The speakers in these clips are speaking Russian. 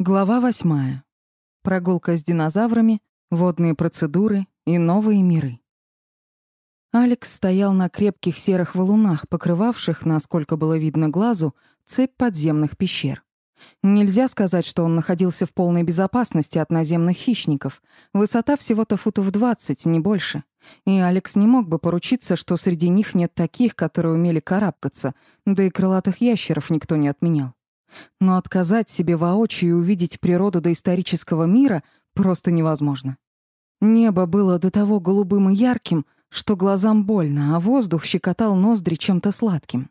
Глава восьмая. Прогулка с динозаврами, водные процедуры и новые миры. Алекс стоял на крепких серых валунах, покрывавших, насколько было видно глазу, цепь подземных пещер. Нельзя сказать, что он находился в полной безопасности от наземных хищников. Высота всего-то футов 20, не больше. И Алекс не мог бы поручиться, что среди них нет таких, которые умели карабкаться, да и крылатых ящеров никто не отменял. Но отказать себе воочию и увидеть природу доисторического мира просто невозможно. Небо было до того голубым и ярким, что глазам больно, а воздух щекотал ноздри чем-то сладким.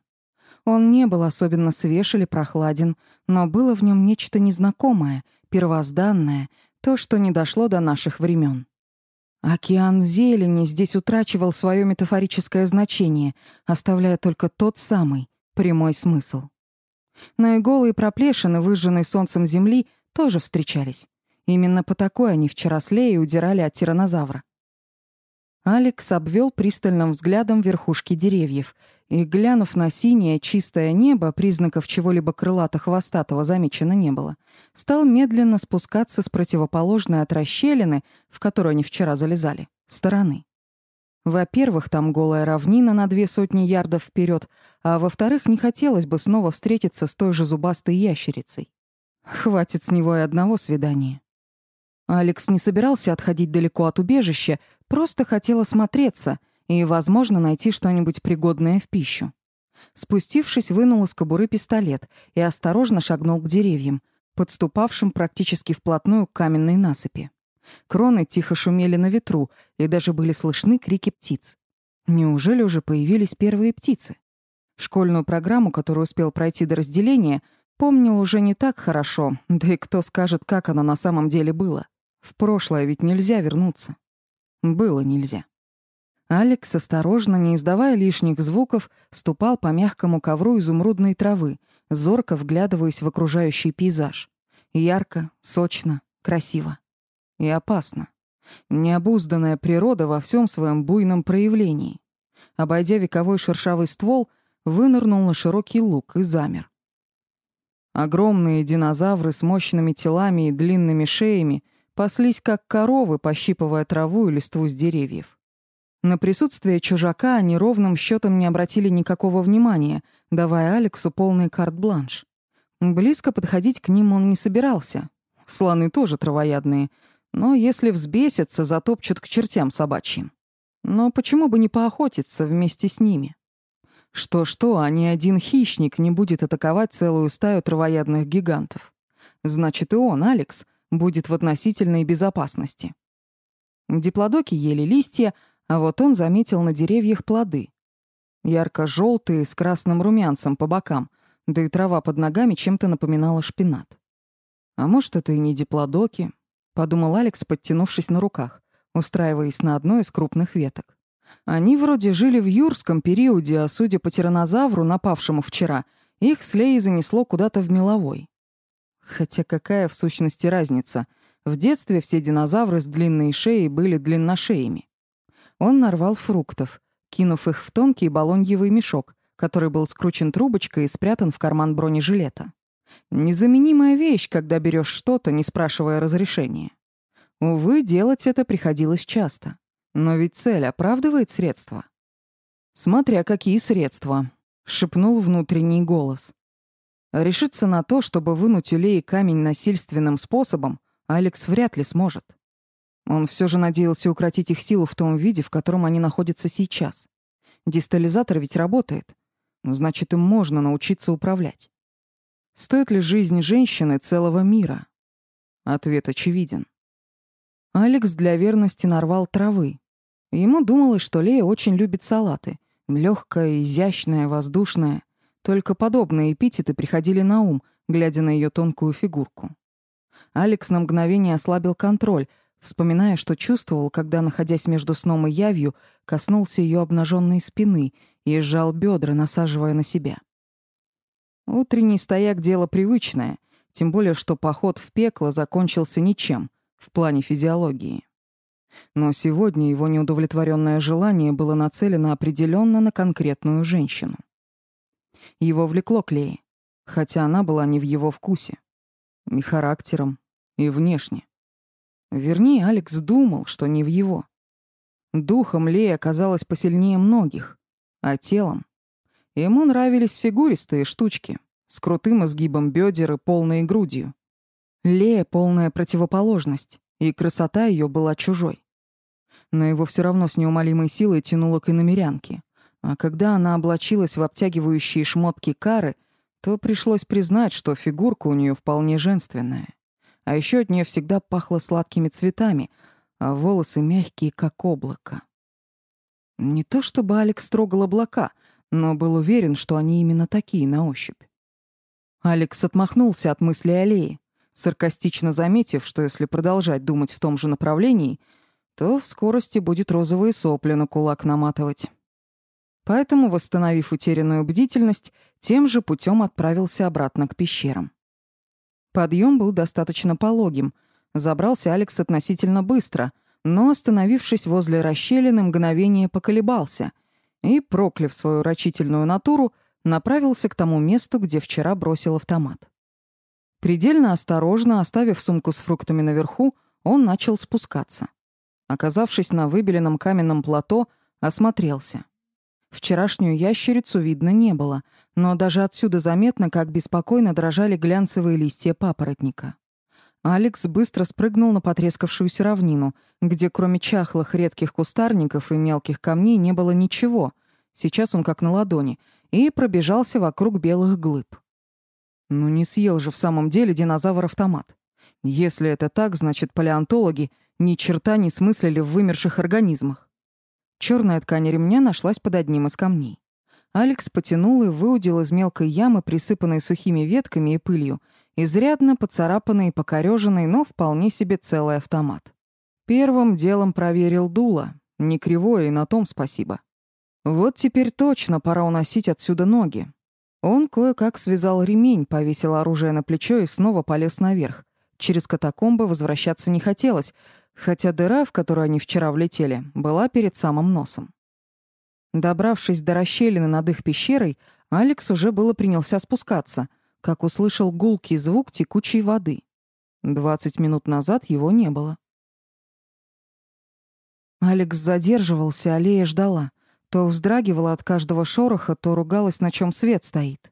Он не был особенно свеж или прохладен, но было в нем нечто незнакомое, первозданное, то, что не дошло до наших времен. Океан зелени здесь утрачивал свое метафорическое значение, оставляя только тот самый прямой смысл. Но и голые проплешины, выжженные солнцем земли, тоже встречались. Именно по такой они вчера с Леей удирали от тиранозавра. Алекс обвел пристальным взглядом верхушки деревьев и, глянув на синее чистое небо, признаков чего-либо крылато-хвостатого замечено не было, стал медленно спускаться с противоположной от расщелины, в которую они вчера залезали, стороны. Во-первых, там голая равнина на две сотни ярдов вперед, а во-вторых, не хотелось бы снова встретиться с той же зубастой ящерицей. Хватит с него и одного свидания. Алекс не собирался отходить далеко от убежища, просто хотел осмотреться и, возможно, найти что-нибудь пригодное в пищу. Спустившись, вынул из кобуры пистолет и осторожно шагнул к деревьям, подступавшим практически вплотную к каменной насыпи. Кроны тихо шумели на ветру, и даже были слышны крики птиц. Неужели уже появились первые птицы? Школьную программу, которую успел пройти до разделения, помнил уже не так хорошо, да и кто скажет, как оно на самом деле было. В прошлое ведь нельзя вернуться. Было нельзя. Алекс, осторожно, не издавая лишних звуков, ступал по мягкому ковру изумрудной травы, зорко вглядываясь в окружающий пейзаж. Ярко, сочно, красиво и опасно. Необузданная природа во всем своем буйном проявлении. Обойдя вековой шершавый ствол, вынырнул на широкий луг и замер. Огромные динозавры с мощными телами и длинными шеями паслись как коровы, пощипывая траву и листву с деревьев. На присутствие чужака они ровным счетом не обратили никакого внимания, давая Алексу полный карт-бланш. Близко подходить к ним он не собирался. Слоны тоже травоядные — но если взбесятся, затопчут к чертям собачьим. Но почему бы не поохотиться вместе с ними? Что-что, а ни один хищник не будет атаковать целую стаю травоядных гигантов. Значит, и он, Алекс, будет в относительной безопасности. Диплодоки ели листья, а вот он заметил на деревьях плоды. Ярко-желтые, с красным румянцем по бокам, да и трава под ногами чем-то напоминала шпинат. А может, это и не диплодоки, подумал Алекс, подтянувшись на руках, устраиваясь на одной из крупных веток. Они вроде жили в юрском периоде, а судя по тиранозавру, напавшему вчера, их с Леей занесло куда-то в меловой. Хотя какая в сущности разница? В детстве все динозавры с длинной шеей были длинношеями. Он нарвал фруктов, кинув их в тонкий балоньевый мешок, который был скручен трубочкой и спрятан в карман бронежилета. Незаменимая вещь, когда берешь что-то, не спрашивая разрешения. Увы, делать это приходилось часто. Но ведь цель оправдывает средства. «Смотря какие средства», — шепнул внутренний голос. Решиться на то, чтобы вынуть у Леи камень насильственным способом, Алекс вряд ли сможет. Он все же надеялся укротить их силу в том виде, в котором они находятся сейчас. Дистализатор ведь работает. Значит, им можно научиться управлять. Стоит ли жизнь женщины целого мира? Ответ очевиден. Алекс для верности нарвал травы. Ему думалось, что Лея очень любит салаты. Легкая, изящная, воздушная. Только подобные эпитеты приходили на ум, глядя на ее тонкую фигурку. Алекс на мгновение ослабил контроль, вспоминая, что чувствовал, когда, находясь между сном и явью, коснулся ее обнаженной спины и сжал бедра, насаживая на себя. Утренний стояк — дело привычное, тем более что поход в пекло закончился ничем в плане физиологии. Но сегодня его неудовлетворенное желание было нацелено определенно на конкретную женщину. Его влекло к Лее, хотя она была не в его вкусе. И характером, и внешне. Вернее, Алекс думал, что не в его. Духом Лея оказалась посильнее многих, а телом Ему нравились фигуристые штучки с крутым изгибом бедер и полной грудью. Лея — полная противоположность, и красота ее была чужой. Но его все равно с неумолимой силой тянуло к иномерянке. А когда она облачилась в обтягивающие шмотки кары, то пришлось признать, что фигурка у нее вполне женственная. А еще от нее всегда пахло сладкими цветами, а волосы мягкие, как облако. Не то чтобы Алекс трогал облака — но был уверен, что они именно такие на ощупь. Алекс отмахнулся от мысли аллеи, саркастично заметив, что если продолжать думать в том же направлении, то в скорости будет розовые сопли на кулак наматывать. Поэтому, восстановив утерянную бдительность, тем же путем отправился обратно к пещерам. Подъем был достаточно пологим. Забрался Алекс относительно быстро, но, остановившись возле расщелины, мгновение поколебался — и, прокляв свою рачительную натуру, направился к тому месту, где вчера бросил автомат. Предельно осторожно, оставив сумку с фруктами наверху, он начал спускаться. Оказавшись на выбеленном каменном плато, осмотрелся. Вчерашнюю ящерицу видно не было, но даже отсюда заметно, как беспокойно дрожали глянцевые листья папоротника. Алекс быстро спрыгнул на потрескавшуюся равнину, где кроме чахлых редких кустарников и мелких камней не было ничего. Сейчас он как на ладони, и пробежался вокруг белых глыб. Ну не съел же в самом деле динозавр автомат. Если это так, значит, палеонтологи ни черта не смыслили в вымерших организмах. Черная ткань ремня нашлась под одним из камней. Алекс потянул и выудил из мелкой ямы, присыпанной сухими ветками и пылью, Изрядно поцарапанный и покорёженный, но вполне себе целый автомат. Первым делом проверил дуло. Не кривое, и на том спасибо. Вот теперь точно пора уносить отсюда ноги. Он кое-как связал ремень, повесил оружие на плечо и снова полез наверх. Через катакомбы возвращаться не хотелось, хотя дыра, в которую они вчера влетели, была перед самым носом. Добравшись до расщелины над их пещерой, Алекс уже было принялся спускаться, как услышал гулкий звук текучей воды. Двадцать минут назад его не было. Алекс задерживался, аллея ждала. То вздрагивала от каждого шороха, то ругалась, на чем свет стоит.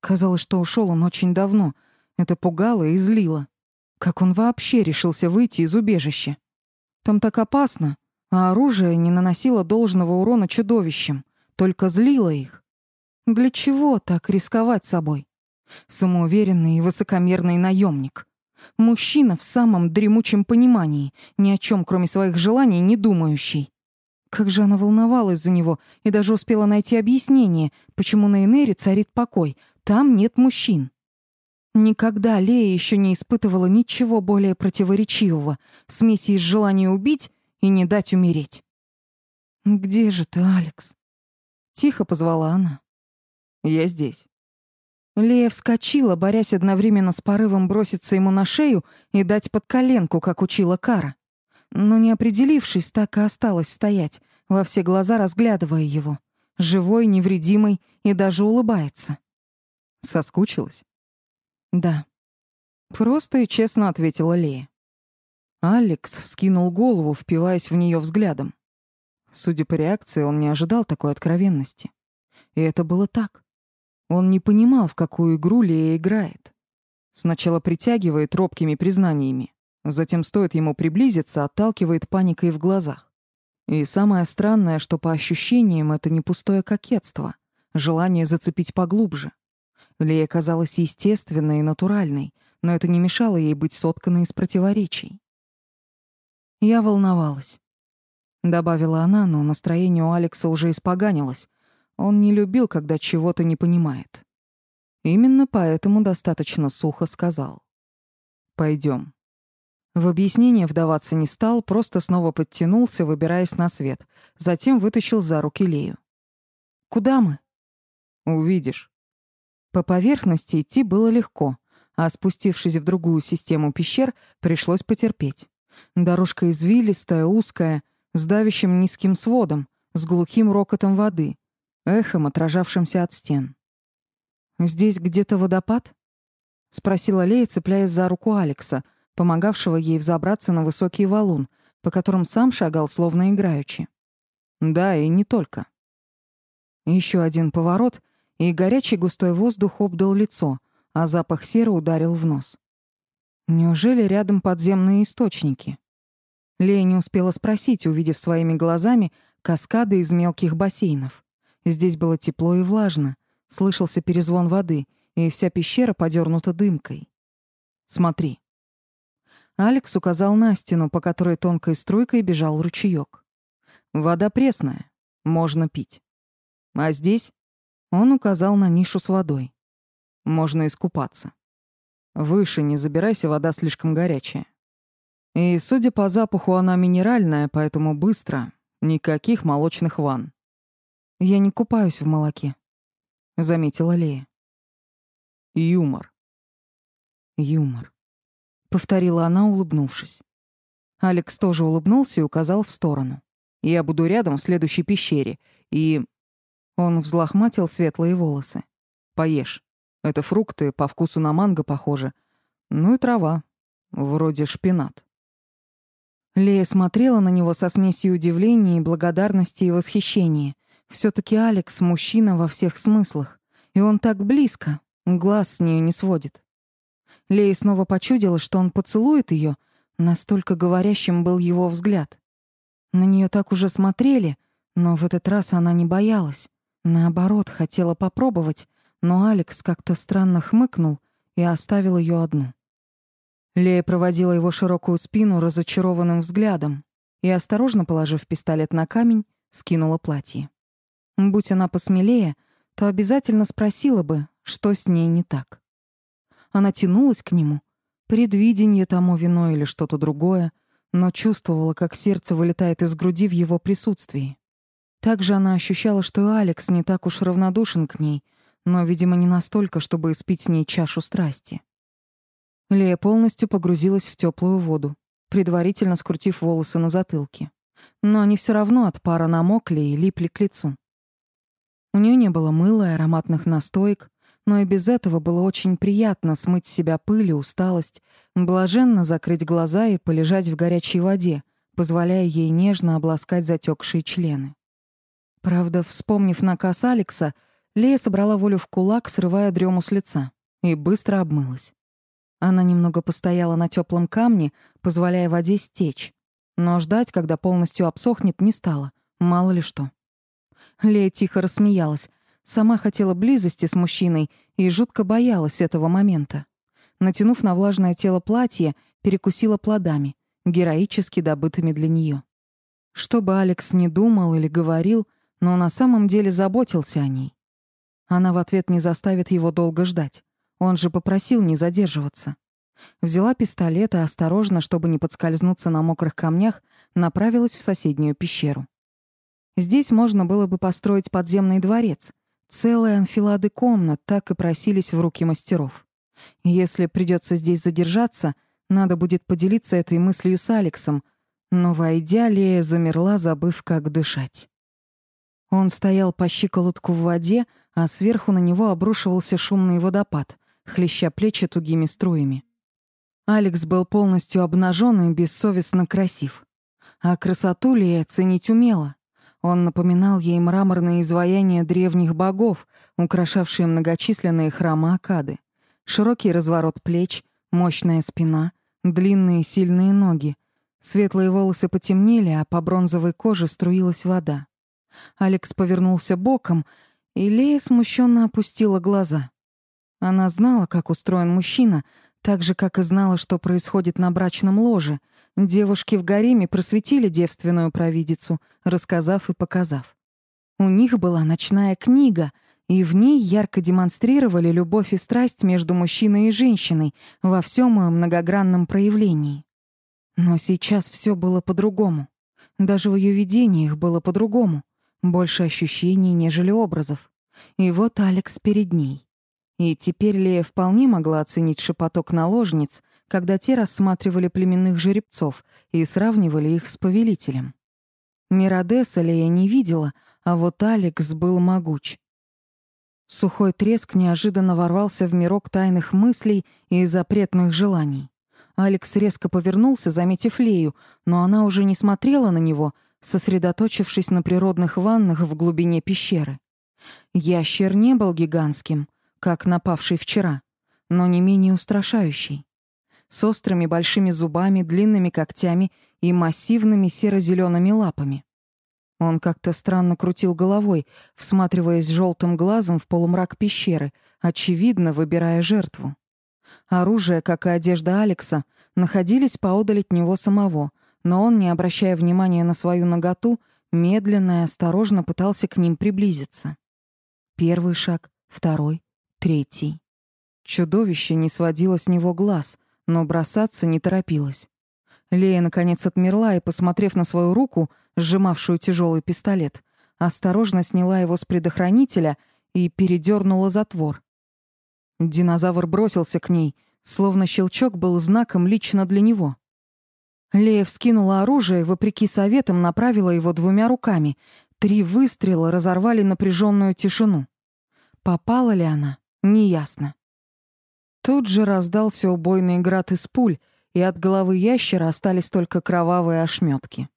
Казалось, что ушел он очень давно. Это пугало и злило. Как он вообще решился выйти из убежища? Там так опасно, а оружие не наносило должного урона чудовищам, только злило их. Для чего так рисковать собой? Самоуверенный и высокомерный наемник. Мужчина в самом дремучем понимании, ни о чем, кроме своих желаний, не думающий. Как же она волновалась за него и даже успела найти объяснение, почему на Энере царит покой. Там нет мужчин. Никогда Лея еще не испытывала ничего более противоречивого, смеси из желания убить и не дать умереть. «Где же ты, Алекс?» Тихо позвала она. «Я здесь». Лея вскочила, борясь одновременно с порывом броситься ему на шею и дать под коленку, как учила Кара. Но не определившись, так и осталась стоять, во все глаза разглядывая его. Живой, невредимый и даже улыбается. Соскучилась? Да. Просто и честно ответила Лея. Алекс вскинул голову, впиваясь в нее взглядом. Судя по реакции, он не ожидал такой откровенности. И это было так. Он не понимал, в какую игру Лея играет. Сначала притягивает робкими признаниями, затем стоит ему приблизиться, отталкивает паникой в глазах. И самое странное, что по ощущениям это не пустое кокетство, желание зацепить поглубже. Лея казалась естественной и натуральной, но это не мешало ей быть сотканной из противоречий. «Я волновалась», — добавила она, но настроение у Алекса уже испоганилось, он не любил, когда чего-то не понимает. Именно поэтому достаточно сухо сказал. Пойдем. В объяснение вдаваться не стал, просто снова подтянулся, выбираясь на свет. Затем вытащил за руки Лею. «Куда мы?» «Увидишь». По поверхности идти было легко, а спустившись в другую систему пещер, пришлось потерпеть. Дорожка извилистая, узкая, с давящим низким сводом, с глухим рокотом воды, эхом, отражавшимся от стен. «Здесь где-то водопад?» спросила Лея, цепляясь за руку Алекса, помогавшего ей взобраться на высокий валун, по которым сам шагал словно играючи. Да, и не только. Еще один поворот, и горячий густой воздух обдал лицо, а запах серы ударил в нос. Неужели рядом подземные источники? Лея не успела спросить, увидев своими глазами каскады из мелких бассейнов. Здесь было тепло и влажно, слышался перезвон воды, и вся пещера подернута дымкой. «Смотри». Алекс указал на стену, по которой тонкой струйкой бежал ручеёк. «Вода пресная, можно пить. А здесь...» Он указал на нишу с водой. «Можно искупаться. Выше не забирайся, вода слишком горячая. И, судя по запаху, она минеральная, поэтому быстро. Никаких молочных ванн. «Я не купаюсь в молоке», — заметила Лея. «Юмор». «Юмор», — повторила она, улыбнувшись. Алекс тоже улыбнулся и указал в сторону. «Я буду рядом в следующей пещере, и...» Он взлохматил светлые волосы. «Поешь. Это фрукты, по вкусу на манго похоже. Ну и трава. Вроде шпинат». Лея смотрела на него со смесью удивления и благодарности и восхищения. все таки Алекс — мужчина во всех смыслах. И он так близко, глаз с нею не сводит. Лея снова почудила, что он поцелует ее, настолько говорящим был его взгляд. На нее так уже смотрели, но в этот раз она не боялась. Наоборот, хотела попробовать, но Алекс как-то странно хмыкнул и оставил ее одну. Лея проводила его широкую спину разочарованным взглядом и, осторожно положив пистолет на камень, скинула платье. Будь она посмелее, то обязательно спросила бы, что с ней не так. Она тянулась к нему, предвидение тому вино или что-то другое, но чувствовала, как сердце вылетает из груди в его присутствии. Также она ощущала, что Алекс не так уж равнодушен к ней, но, видимо, не настолько, чтобы испить с ней чашу страсти. Лея полностью погрузилась в теплую воду, предварительно скрутив волосы на затылке. Но они все равно от пара намокли и липли к лицу. У нее не было мыла и ароматных настоек, но и без этого было очень приятно смыть с себя пыль и усталость, блаженно закрыть глаза и полежать в горячей воде, позволяя ей нежно обласкать затекшие члены. Правда, вспомнив наказ Алекса, Лея собрала волю в кулак, срывая дрему с лица, и быстро обмылась. Она немного постояла на теплом камне, позволяя воде стечь. Но ждать, когда полностью обсохнет, не стала. Мало ли что. Лея тихо рассмеялась. Сама хотела близости с мужчиной и жутко боялась этого момента. Натянув на влажное тело платье, перекусила плодами, героически добытыми для нее. Что бы Алекс ни думал или говорил, но на самом деле заботился о ней. Она в ответ не заставит его долго ждать. Он же попросил не задерживаться. Взяла пистолет и осторожно, чтобы не подскользнуться на мокрых камнях, направилась в соседнюю пещеру. Здесь можно было бы построить подземный дворец. Целые анфилады комнат так и просились в руки мастеров. Если придется здесь задержаться, надо будет поделиться этой мыслью с Алексом, но, войдя, Лея замерла, забыв, как дышать. Он стоял по щиколотку в воде, а сверху на него обрушивался шумный водопад хлеща плечи тугими струями. Алекс был полностью обнажен и бессовестно красив. А красоту Лея оценить умела. Он напоминал ей мраморные изваяния древних богов, украшавшие многочисленные храмы Акады. Широкий разворот плеч, мощная спина, длинные сильные ноги. Светлые волосы потемнели, а по бронзовой коже струилась вода. Алекс повернулся боком, и Лея смущенно опустила глаза. Она знала, как устроен мужчина, так же, как и знала, что происходит на брачном ложе. Девушки в гареме просветили девственную провидицу, рассказав и показав. У них была ночная книга, и в ней ярко демонстрировали любовь и страсть между мужчиной и женщиной во всем ее многогранном проявлении. Но сейчас все было по-другому. Даже в ее видениях было по-другому. Больше ощущений, нежели образов. И вот Алекс перед ней. И теперь Лея вполне могла оценить шепоток наложниц, когда те рассматривали племенных жеребцов и сравнивали их с повелителем. Миродеса Лея не видела, а вот Алекс был могуч. Сухой треск неожиданно ворвался в мирок тайных мыслей и запретных желаний. Алекс резко повернулся, заметив Лею, но она уже не смотрела на него, сосредоточившись на природных ваннах в глубине пещеры. Ящер не был гигантским, как напавший вчера, но не менее устрашающий. С острыми большими зубами, длинными когтями и массивными серо зелеными лапами. Он как-то странно крутил головой, всматриваясь желтым глазом в полумрак пещеры, очевидно, выбирая жертву. Оружие, как и одежда Алекса, находились поодаль от него самого, но он, не обращая внимания на свою наготу, медленно и осторожно пытался к ним приблизиться. Первый шаг, второй, третий. Чудовище не сводило с него глаз, но бросаться не торопилось. Лея, наконец, отмерла и, посмотрев на свою руку, сжимавшую тяжелый пистолет, осторожно сняла его с предохранителя и передернула затвор. Динозавр бросился к ней, словно щелчок был знаком лично для него. Лея вскинула оружие и, вопреки советам, направила его двумя руками. Три выстрела разорвали напряженную тишину. Попала ли она, неясно. Тут же раздался убойный град из пуль, и от головы ящера остались только кровавые ошметки.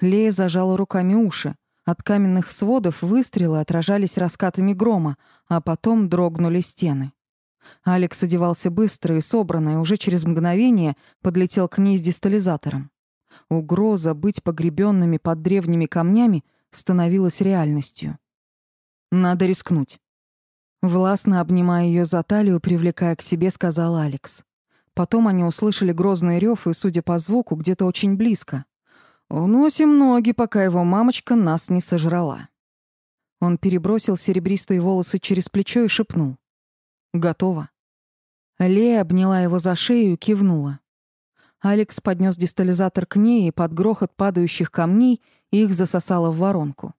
Лея зажала руками уши. От каменных сводов выстрелы отражались раскатами грома, а потом дрогнули стены. Алекс одевался быстро и собранно, и уже через мгновение подлетел к ней с дистализатором. Угроза быть погребенными под древними камнями становилась реальностью. «Надо рискнуть». Властно обнимая ее за талию, привлекая к себе, сказал Алекс. Потом они услышали грозный рев, и, судя по звуку, где-то очень близко. «Уносим ноги, пока его мамочка нас не сожрала». Он перебросил серебристые волосы через плечо и шепнул. «Готово». Лея обняла его за шею и кивнула. Алекс поднес дистализатор к ней, и под грохот падающих камней их засосало в воронку.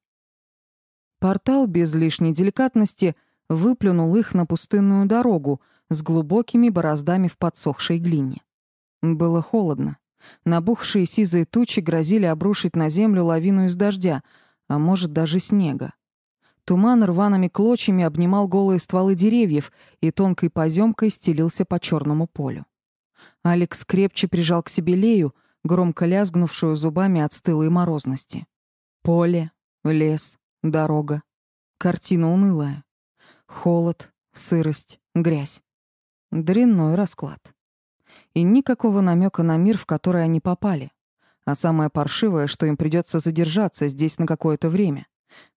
Портал без лишней деликатности выплюнул их на пустынную дорогу, с глубокими бороздами в подсохшей глине. Было холодно. Набухшие сизые тучи грозили обрушить на землю лавину из дождя, а может даже снега. Туман рваными клочьями обнимал голые стволы деревьев и тонкой поземкой стелился по черному полю. Алекс крепче прижал к себе Лею, громко лязгнувшую зубами от стылой морозности. Поле, лес, дорога. Картина унылая. Холод, сырость, грязь. Дрянной расклад. И никакого намека на мир, в который они попали. А самое паршивое, что им придется задержаться здесь на какое-то время.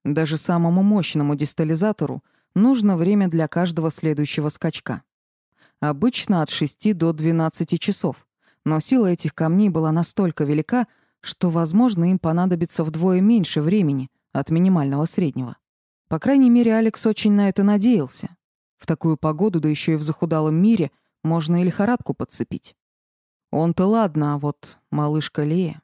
Даже самому мощному дистализатору нужно время для каждого следующего скачка. Обычно от 6 до 12 часов. Но сила этих камней была настолько велика, что, возможно, им понадобится вдвое меньше времени от минимального среднего. По крайней мере, Алекс очень на это надеялся. В такую погоду, да еще и в захудалом мире, можно и лихорадку подцепить. Он-то ладно, а вот малышка Лея...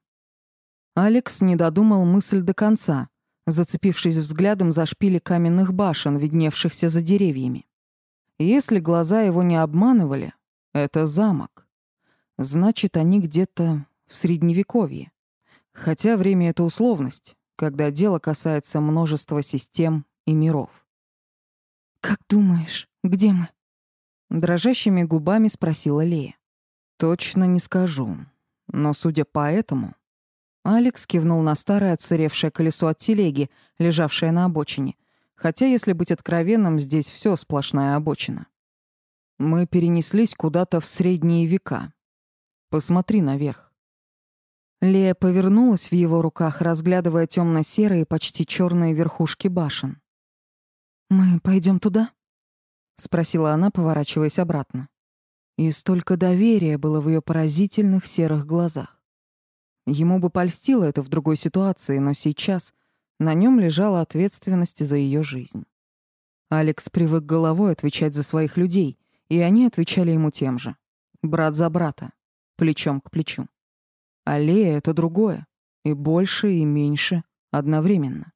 Алекс не додумал мысль до конца, зацепившись взглядом за шпили каменных башен, видневшихся за деревьями. Если глаза его не обманывали, это замок. Значит, они где-то в Средневековье. Хотя время — это условность, когда дело касается множества систем и миров. «Как думаешь, где мы?» Дрожащими губами спросила Лея. «Точно не скажу. Но, судя по этому...» Алекс кивнул на старое отсыревшее колесо от телеги, лежавшее на обочине. Хотя, если быть откровенным, здесь все сплошная обочина. Мы перенеслись куда-то в средние века. Посмотри наверх. Лея повернулась в его руках, разглядывая темно серые почти черные верхушки башен. «Мы пойдем туда?» — спросила она, поворачиваясь обратно. И столько доверия было в ее поразительных серых глазах. Ему бы польстило это в другой ситуации, но сейчас на нем лежала ответственность за ее жизнь. Алекс привык головой отвечать за своих людей, и они отвечали ему тем же. Брат за брата, плечом к плечу. Аллея — это другое, и больше, и меньше одновременно.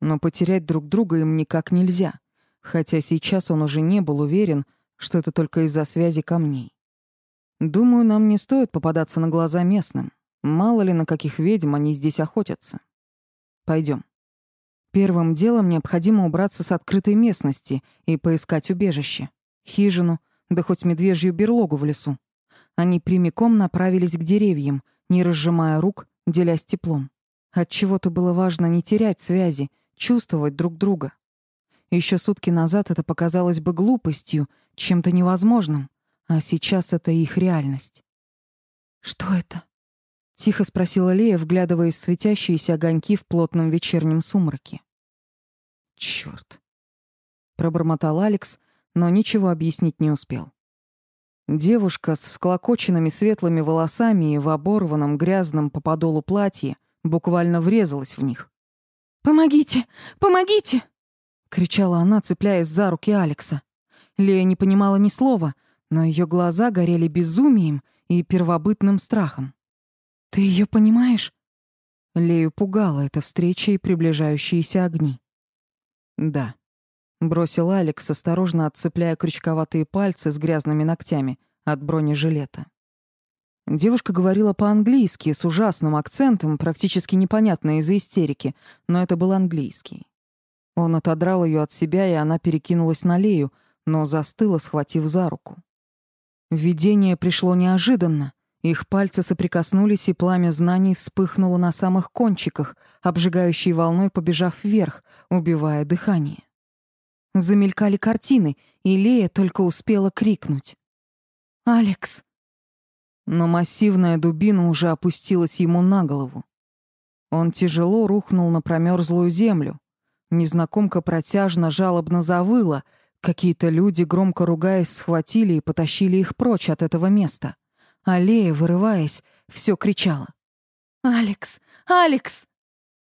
Но потерять друг друга им никак нельзя, хотя сейчас он уже не был уверен, что это только из-за связи камней. Думаю, нам не стоит попадаться на глаза местным. Мало ли на каких ведьм они здесь охотятся. Пойдем. Первым делом необходимо убраться с открытой местности и поискать убежище. Хижину, да хоть медвежью берлогу в лесу. Они прямиком направились к деревьям, не разжимая рук, делясь теплом. Отчего-то было важно не терять связи, чувствовать друг друга. Еще сутки назад это показалось бы глупостью, чем-то невозможным, а сейчас это их реальность. «Что это?» — тихо спросила Лея, вглядываясь в светящиеся огоньки в плотном вечернем сумраке. «Чёрт!» — пробормотал Алекс, но ничего объяснить не успел. Девушка с всклокоченными светлыми волосами и в оборванном грязном по подолу платье буквально врезалась в них. «Помогите! Помогите!» — кричала она, цепляясь за руки Алекса. Лея не понимала ни слова, но ее глаза горели безумием и первобытным страхом. «Ты ее понимаешь?» Лею пугала эта встреча и приближающиеся огни. «Да», — бросил Алекс, осторожно отцепляя крючковатые пальцы с грязными ногтями от бронежилета. Девушка говорила по-английски с ужасным акцентом, практически непонятно из-за истерики, но это был английский. Он отодрал ее от себя, и она перекинулась на Лею, но застыла, схватив за руку. Видение пришло неожиданно. Их пальцы соприкоснулись, и пламя знаний вспыхнуло на самых кончиках, обжигающей волной побежав вверх, убивая дыхание. Замелькали картины, и Лея только успела крикнуть. «Алекс!» Но массивная дубина уже опустилась ему на голову. Он тяжело рухнул на промерзлую землю. Незнакомка протяжно, жалобно завыла — Какие-то люди, громко ругаясь, схватили и потащили их прочь от этого места. Аллея, вырываясь, все кричала. «Алекс! Алекс!»